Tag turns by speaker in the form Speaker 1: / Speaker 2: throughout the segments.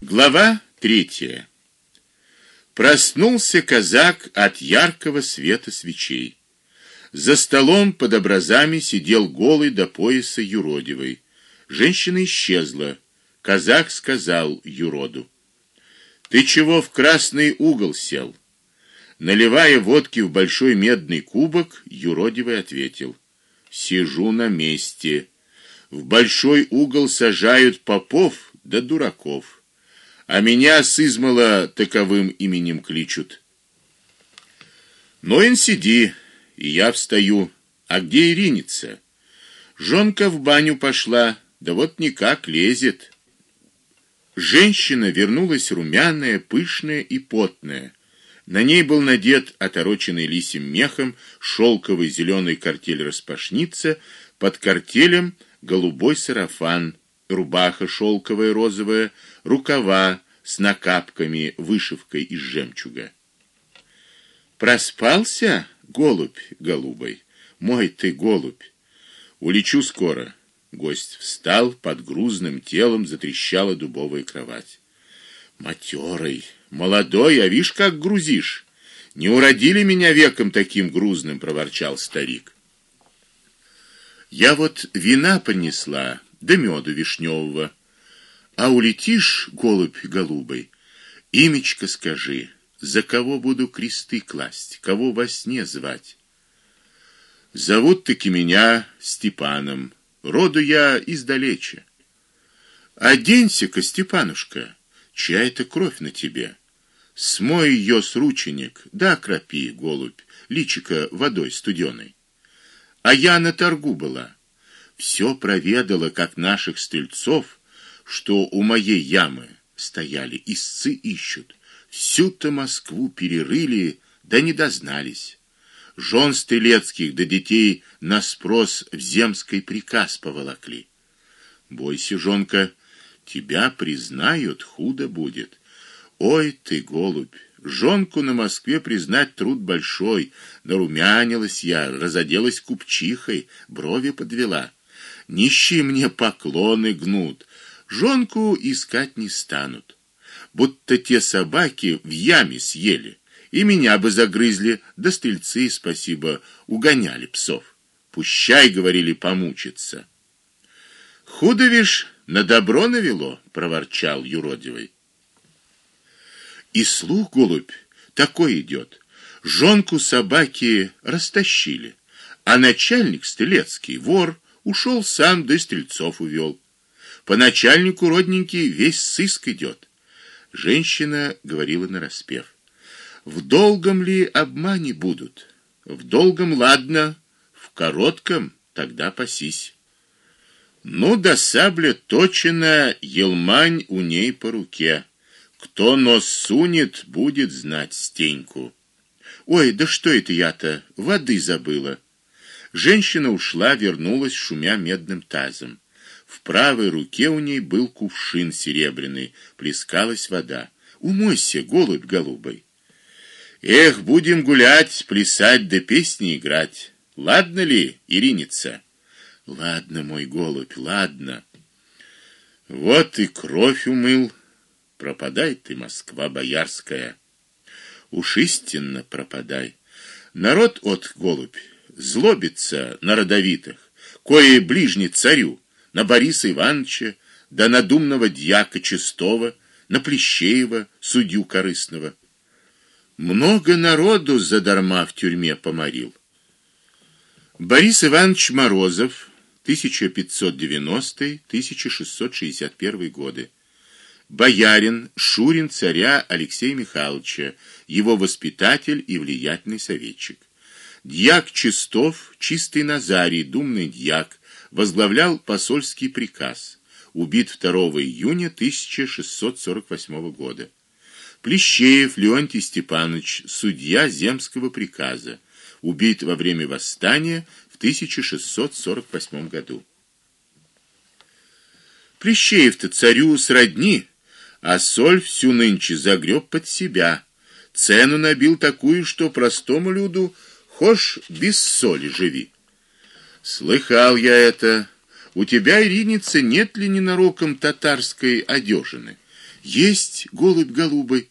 Speaker 1: Глава третья. Проснулся казак от яркого света свечей. За столом под образами сидел голый до пояса юродивый. Женщина исчезла. Казак сказал юроду: "Ты чего в красный угол сел?" Наливая водки в большой медный кубок, юродивый ответил: "Сижу на месте. В большой угол сажают попов да дураков" а меня с измала таковым именем кличут. Но ин сиди, и я встаю. А где Ириница? Жонка в баню пошла, да вот никак лезет. Женщина вернулась румяная, пышная и потная. На ней был надет отороченный лисим мехом шелковый зеленый картель распашница, под картелем голубой сарафан, рубаха шелковая розовая, рукава с накапками, вышивкой из жемчуга. Проспался, голубь голубой. Мой ты голубь. Улечу скоро. Гость встал, под грузным телом затрещала дубовая кровать. Матерый, молодой, а вишь как грузишь. Не уродили меня веком таким грузным, проворчал старик. Я вот вина понесла, да меду вишневого. А улетишь, голубь голубый, имечко скажи, за кого буду кресты класть, кого во сне звать. Зовут таки меня Степаном, роду я издалече. Оденься-ка, Степанушка, чья это кровь на тебе? Смой ее с рученик, да окропи, голубь, личико водой студеной. А я на торгу была. Все проведала, как наших стрельцов что у моей ямы стояли истцы ищут. Всю-то Москву перерыли, да не дознались. Жен стрелецких да детей на спрос в земский приказ поволокли. Бойся, жонка, тебя признают, худо будет. Ой ты, голубь, жонку на Москве признать труд большой. Нарумянилась я, разоделась купчихой, брови подвела. Нищие мне поклоны гнут, жонку искать не станут. Будто те собаки в яме съели, и меня бы загрызли, да стрельцы, спасибо, угоняли псов. Пущай, говорили, помучиться. Худо вишь, на добро навело, проворчал юродивый. И слух голубь такой идет. Жонку собаки растащили, а начальник стрелецкий вор ушел сам до стрельцов увел. По начальнику родненький весь сыск идет. Женщина говорила на распев. В долгом ли обмане будут? В долгом ладно, в коротком тогда пасись. Ну да сабля точена, елмань у ней по руке. Кто нос сунет, будет знать стеньку. Ой, да что это я-то? Воды забыла. Женщина ушла, вернулась, шумя медным тазом. В правой руке у ней был кувшин серебряный, плескалась вода. Умойся, голубь голубой. Эх, будем гулять, плясать да песни играть. Ладно ли, Ириница? Ладно, мой голубь, ладно. Вот и кровь умыл. Пропадай ты, Москва боярская. Уж истинно пропадай. Народ от голубь злобится на родовитых, кое ближний царю на Бориса Ивановича, да на думного дьяка Чистого, на Плещеева, судью корыстного. Много народу задарма в тюрьме поморил. Борис Иванович Морозов, 1590-1661 годы. Боярин, шурин царя Алексея Михайловича, его воспитатель и влиятельный советчик. Дьяк Чистов, чистый Назарий, думный дьяк, возглавлял посольский приказ. Убит 2 июня 1648 года. Плещеев Леонтий Степанович, судья земского приказа, убит во время восстания в 1648 году. Плещеев-то царю сродни, а соль всю нынче загреб под себя. Цену набил такую, что простому люду хошь без соли живи. Слыхал я это. У тебя, Ириница, нет ли ненароком татарской одежины? Есть голубь голубый.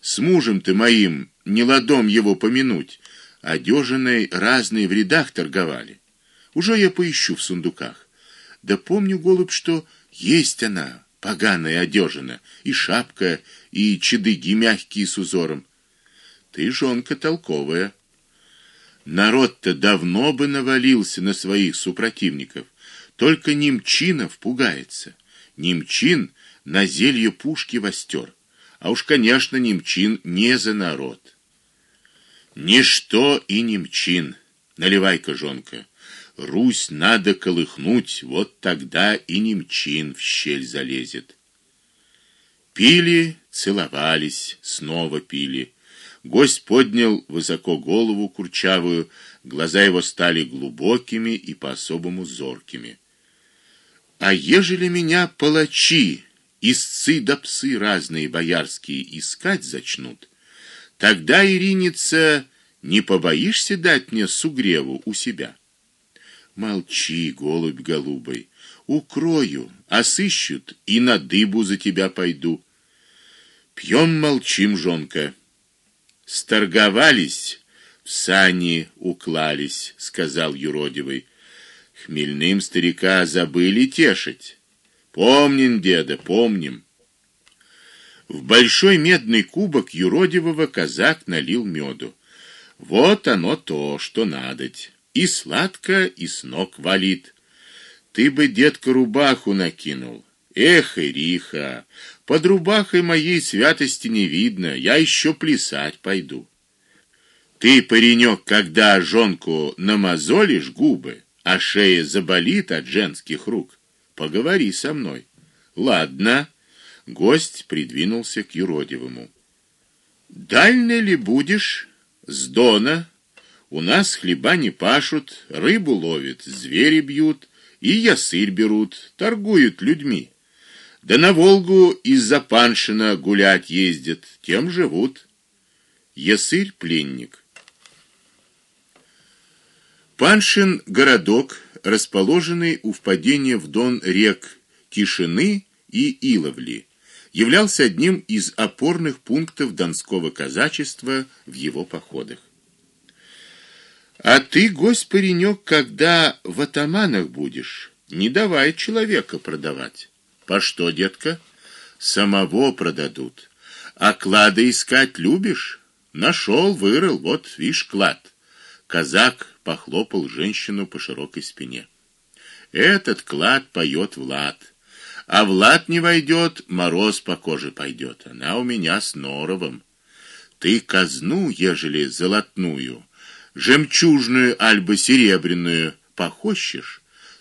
Speaker 1: С мужем ты моим не ладом его помянуть. Одежиной разные в рядах торговали. Уже я поищу в сундуках. Да помню, голубь, что есть она, поганая одежина, и шапка, и чедыги мягкие с узором. Ты жонка толковая. Народ-то давно бы навалился на своих супротивников, только Немчинов пугается. Немчин на зелье пушки востер. А уж, конечно, Немчин не за народ. Ничто и Немчин. Наливай-ка, жонка. Русь надо колыхнуть, вот тогда и Немчин в щель залезет. Пили, целовались, снова пили. Гость поднял высоко голову курчавую, глаза его стали глубокими и по-особому зоркими. А ежели меня палачи, истцы да псы разные боярские искать зачнут, тогда Ириница не побоишься дать мне сугреву у себя. Молчи, голубь голубой, укрою, а сыщут и на дыбу за тебя пойду. Пьем, молчим, жонка. Сторговались, в сани уклались, сказал юродивый. Хмельным старика забыли тешить. Помним, деда, помним. В большой медный кубок юродивого казак налил меду. Вот оно то, что надоть. И сладко, и с ног валит. Ты бы, детка, рубаху накинул. Эх, Ириха, под рубахой моей святости не видно, я еще плясать пойду. Ты, паренек, когда жонку намазолишь губы, а шея заболит от женских рук, поговори со мной. Ладно. Гость придвинулся к юродивому. Дальне ли будешь с Дона? У нас хлеба не пашут, рыбу ловят, звери бьют и ясырь берут, торгуют людьми. Да на Волгу из-за Паншина гулять ездят, тем живут. Ясырь пленник. Паншин городок, расположенный у впадения в Дон рек Тишины и Иловли, являлся одним из опорных пунктов донского казачества в его походах. А ты, гость паренек, когда в атаманах будешь, не давай человека продавать. По что, детка? Самого продадут. А клады искать любишь? Нашел, вырыл, вот, видишь, клад. Казак похлопал женщину по широкой спине. Этот клад поет Влад. А Влад не войдет, мороз по коже пойдет. Она у меня с норовом. Ты казну, ежели золотную, жемчужную альбо серебряную похощешь,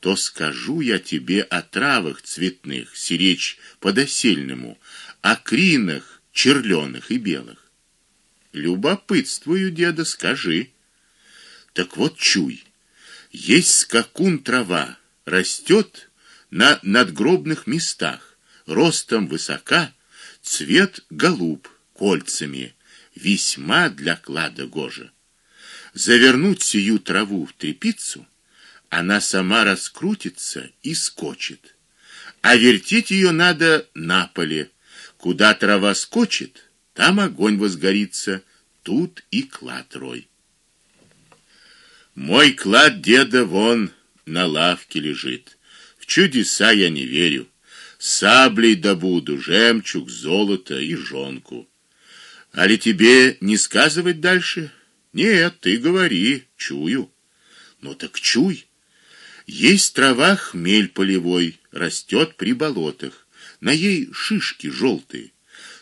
Speaker 1: то скажу я тебе о травах цветных, сиречь подосельному, о кринах черленых и белых. Любопытствую, деда, скажи. Так вот чуй. Есть скакун трава, растет на надгробных местах, ростом высока, цвет голуб кольцами, весьма для клада гоже. Завернуть сию траву в трепицу — она сама раскрутится и скочит. А вертеть ее надо на поле. Куда трава скочит, там огонь возгорится, тут и клад рой. Мой клад деда вон на лавке лежит. В чудеса я не верю. Саблей добуду жемчуг, золото и жонку. А ли тебе не сказывать дальше? Нет, ты говори, чую. Ну так чуй. Есть трава хмель полевой, растет при болотах. На ей шишки желтые.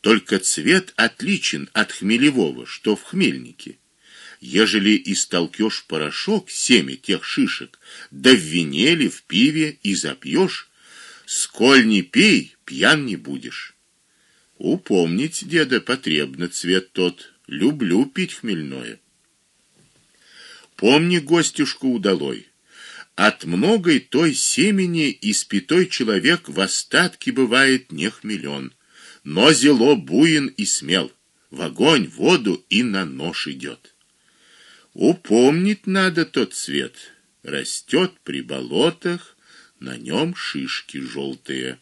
Speaker 1: Только цвет отличен от хмелевого, что в хмельнике. Ежели истолкёшь порошок семя тех шишек, да в вине или в пиве и запьешь, сколь не пей, пьян не будешь. Упомнить, деда, потребно цвет тот. Люблю пить хмельное. Помни гостюшку удалой. От многой той семени испитой человек в остатке бывает не хмелен, но зело буин и смел, в огонь, воду и на нож идет. Упомнить надо тот цвет, растет при болотах, на нем шишки желтые.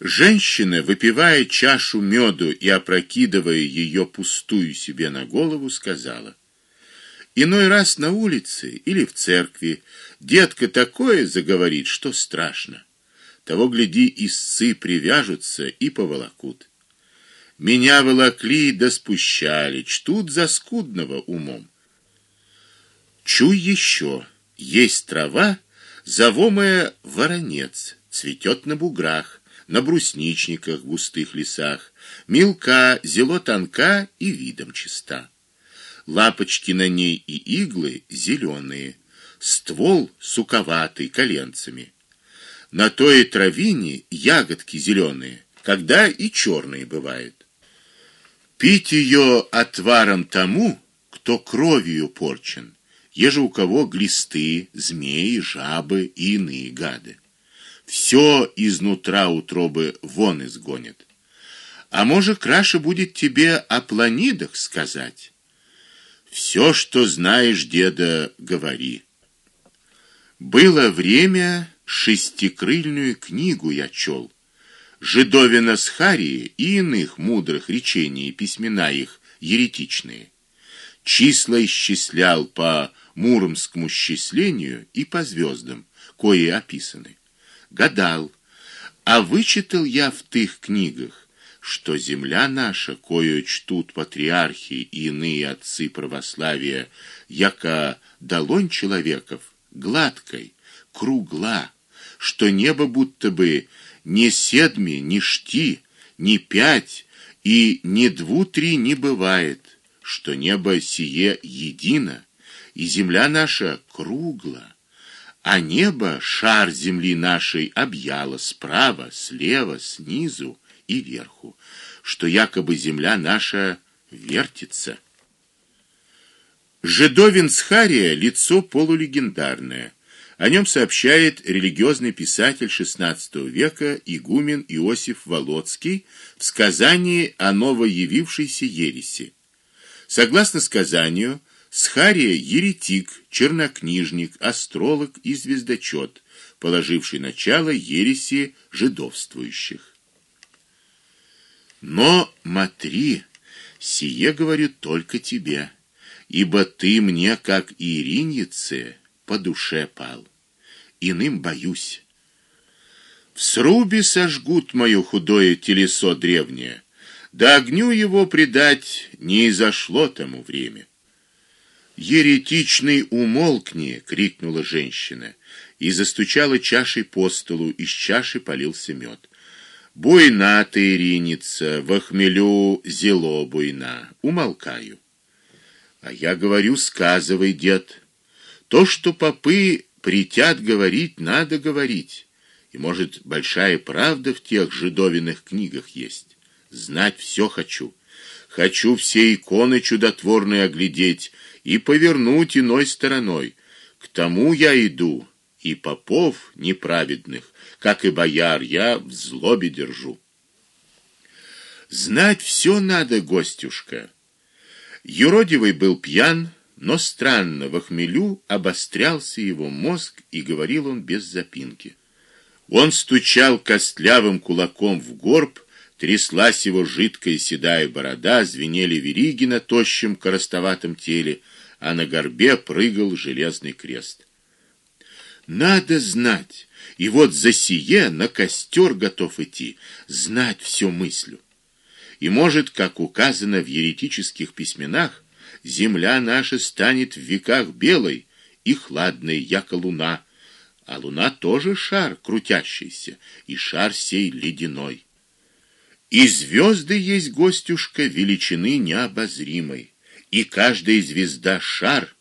Speaker 1: Женщина, выпивая чашу меду и опрокидывая ее пустую себе на голову, сказала: Иной раз на улице или в церкви детка такое заговорит, что страшно. Того гляди, истцы привяжутся и поволокут. Меня волокли да спущали, чтут за скудного умом. Чуй еще, есть трава, завомая воронец, цветет на буграх на брусничниках густых лесах, мелка, зело тонка и видом чиста. Лапочки на ней и иглы зеленые, ствол суковатый коленцами. На той травине ягодки зеленые, когда и черные бывают. Пить ее отваром тому, кто кровью порчен, еже у кого глисты, змеи, жабы и иные гады все изнутра утробы вон изгонит. А может, краше будет тебе о планидах сказать. Все, что знаешь, деда, говори. Было время, шестикрыльную книгу я чел. Жидовина с Харии и иных мудрых речений и письмена их еретичные. Числа исчислял по муромскому счислению и по звездам, кои описаны гадал, а вычитал я в тых книгах, что земля наша, кою чтут патриархи и иные отцы православия, яко долонь человеков, гладкой, кругла, что небо будто бы не седми, не шти, не пять и не дву-три не бывает, что небо сие едино, и земля наша кругла а небо шар земли нашей объяло справа, слева, снизу и верху, что якобы земля наша вертится. Жидовинсхария лицо полулегендарное. О нем сообщает религиозный писатель XVI века игумен Иосиф Володский в сказании о новоявившейся ереси. Согласно сказанию, Схария еретик, чернокнижник, астролог и звездочет, положивший начало ереси жидовствующих. Но матри, сие говорю только тебе, ибо ты мне как иринице по душе пал. Иным боюсь. В срубе сожгут моё худое телесо древнее, да огню его предать не изошло тому время. Еретичный умолкни, крикнула женщина и застучала чашей по столу, из чаши полился мед. Буйна ты, Ириница, в хмелю зело буйна. Умолкаю. А я говорю, сказывай, дед. То, что попы притят говорить, надо говорить. И может, большая правда в тех жидовиных книгах есть. Знать все хочу. Хочу все иконы чудотворные оглядеть и повернуть иной стороной. К тому я иду, и попов неправедных, как и бояр, я в злобе держу. Знать все надо, гостюшка. Юродивый был пьян, но странно, в хмелю обострялся его мозг, и говорил он без запинки. Он стучал костлявым кулаком в горб, тряслась его жидкая седая борода, звенели вериги на тощем коростоватом теле а на горбе прыгал железный крест. Надо знать, и вот за сие на костер готов идти, знать все мыслю. И может, как указано в еретических письменах, земля наша станет в веках белой и хладной, яко луна, а луна тоже шар крутящийся, и шар сей ледяной. И звезды есть гостюшка величины необозримой и каждая звезда шар,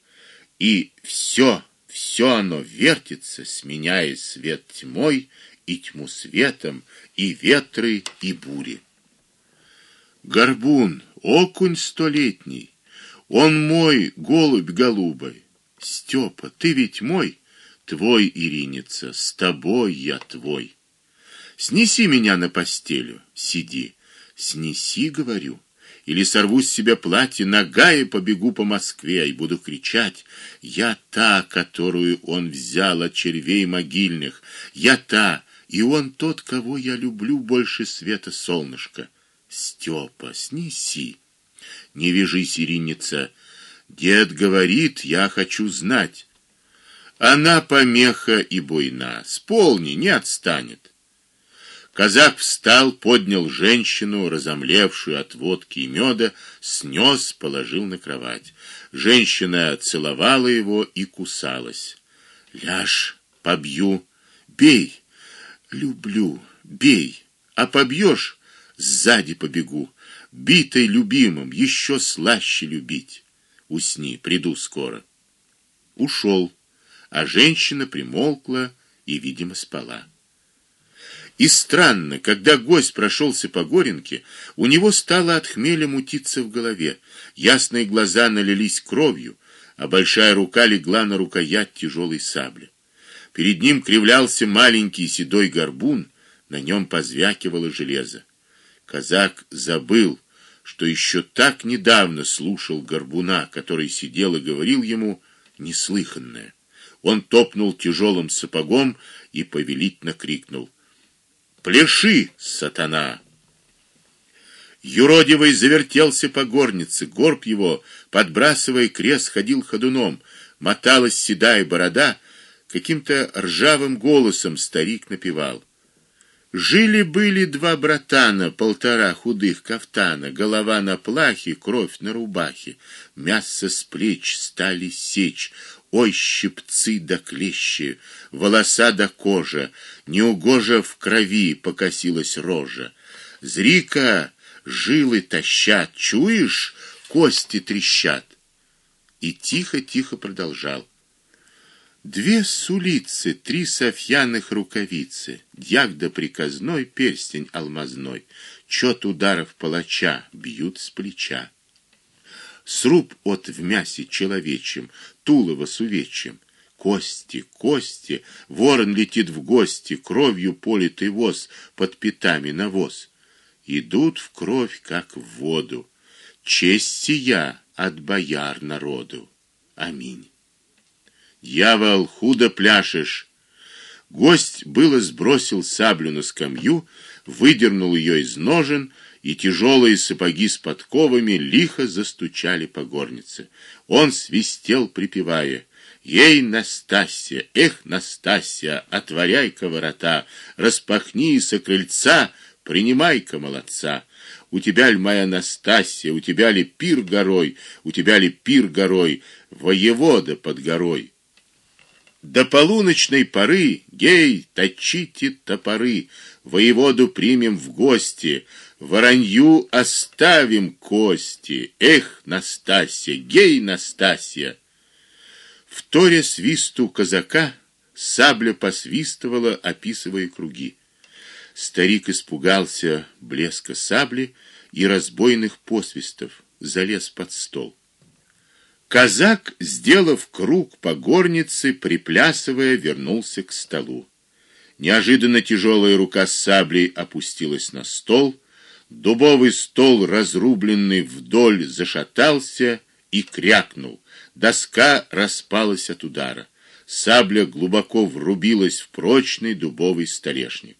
Speaker 1: и все, все оно вертится, сменяя свет тьмой и тьму светом, и ветры, и бури. Горбун, окунь столетний, он мой, голубь голубой. Степа, ты ведь мой, твой, Ириница, с тобой я твой. Снеси меня на постелю, сиди. Снеси, говорю или сорву с себя платье, нагая побегу по Москве и буду кричать: "Я та, которую он взял от червей могильных, я та, и он тот, кого я люблю больше света солнышка. Степа, снеси. Не вяжись, Ириница. Дед говорит, я хочу знать. Она помеха и буйна. Сполни, не отстанет. Казак встал, поднял женщину, разомлевшую от водки и меда, снес, положил на кровать. Женщина целовала его и кусалась. Ляж, побью, бей. Люблю, бей. А побьешь, сзади побегу. Битой любимым еще слаще любить. Усни, приду скоро. Ушел, а женщина примолкла и, видимо, спала. И странно, когда гость прошелся по горенке, у него стало от хмеля мутиться в голове. Ясные глаза налились кровью, а большая рука легла на рукоять тяжелой сабли. Перед ним кривлялся маленький седой горбун, на нем позвякивало железо. Казак забыл, что еще так недавно слушал горбуна, который сидел и говорил ему неслыханное. Он топнул тяжелым сапогом и повелительно крикнул: Пляши, сатана! Юродивый завертелся по горнице, горб его, подбрасывая крест, ходил ходуном, моталась седая борода, каким-то ржавым голосом старик напевал: Жили-были два братана, полтора худых кафтана, голова на плахе, кровь на рубахе, мясо с плеч стали сечь, ой, щипцы да клещи, волоса да кожа, неугожа в крови покосилась рожа. Зрика жилы тащат, чуешь, кости трещат. И тихо-тихо продолжал. Две сулицы, три софьяных рукавицы, дьяк да приказной, перстень алмазной, чёт ударов палача бьют с плеча. Сруб от в мясе человечьем, тулово с увечьем, кости, кости, ворон летит в гости, кровью политый воз, под пятами навоз. Идут в кровь, как в воду. Честь сия от бояр народу. Аминь. Дьявол, худо пляшешь. Гость было сбросил саблю на скамью, выдернул ее из ножен, и тяжелые сапоги с подковами лихо застучали по горнице. Он свистел, припевая: "Ей, Настасья, эх, Настасья, отворяй-ка ворота, распахни со крыльца, принимай-ка молодца. У тебя ли моя Настасья, у тебя ли пир горой, у тебя ли пир горой, воевода под горой?" До полуночной поры, гей, точите топоры, воеводу примем в гости, воронью оставим кости. Эх, Настасья, гей, Настасья. В торе свисту казака сабля посвистывала, описывая круги. Старик испугался блеска сабли и разбойных посвистов, залез под стол. Казак, сделав круг по горнице, приплясывая, вернулся к столу. Неожиданно тяжелая рука с саблей опустилась на стол, дубовый стол, разрубленный вдоль, зашатался и крякнул. Доска распалась от удара. Сабля глубоко врубилась в прочный дубовый столешник.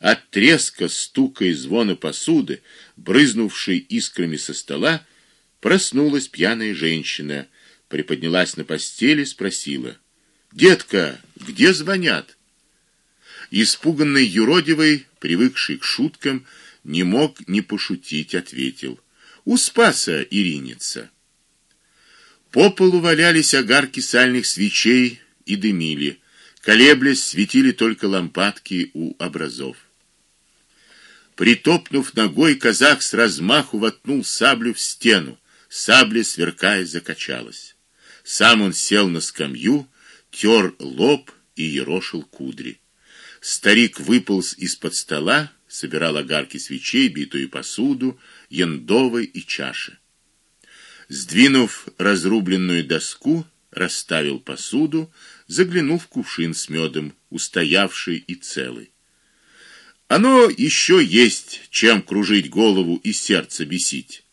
Speaker 1: От треска, стука и звона посуды, брызнувшей искрами со стола, Проснулась пьяная женщина, приподнялась на постели, спросила: "Детка, где звонят?" Испуганный юродивый, привыкший к шуткам, не мог не пошутить, ответил: "У Спаса Ириница". По полу валялись огарки сальных свечей и дымили. Колеблясь, светили только лампадки у образов. Притопнув ногой, казак с размаху воткнул саблю в стену. Сабля, сверкая, закачалась. Сам он сел на скамью, тер лоб и ерошил кудри. Старик выполз из-под стола, собирал огарки свечей, битую посуду, яндовы и чаши. Сдвинув разрубленную доску, расставил посуду, заглянул в кувшин с медом, устоявший и целый. Оно еще есть, чем кружить голову и сердце бесить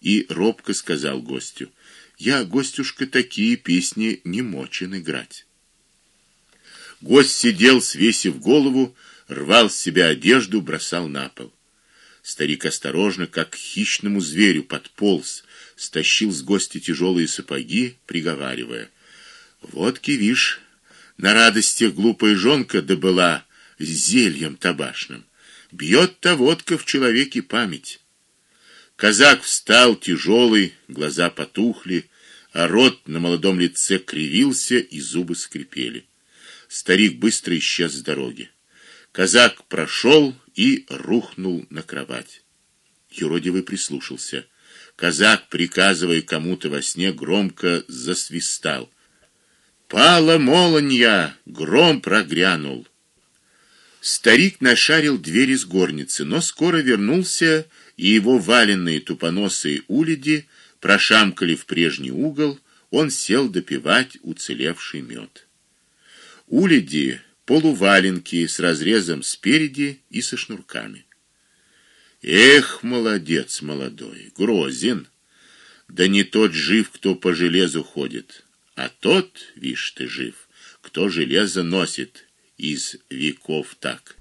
Speaker 1: и робко сказал гостю: "Я, гостюшка, такие песни не мочен играть". Гость сидел, свесив голову, рвал с себя одежду, бросал на пол. Старик осторожно, как хищному зверю, подполз, стащил с гостя тяжелые сапоги, приговаривая: "Вот кивиш, на радостях глупая жонка добыла зельем табашным. Бьет та водка в человеке память". Казак встал тяжелый, глаза потухли, а рот на молодом лице кривился и зубы скрипели. Старик быстро исчез с дороги. Казак прошел и рухнул на кровать. Юродивый прислушался. Казак, приказывая кому-то во сне, громко засвистал. Пала молния, гром прогрянул. Старик нашарил дверь из горницы, но скоро вернулся, и его валенные тупоносые уледи прошамкали в прежний угол, он сел допивать уцелевший мед. Уледи полуваленки с разрезом спереди и со шнурками. Эх, молодец молодой, грозен. Да не тот жив, кто по железу ходит, а тот, вишь ты, жив, кто железо носит из веков так.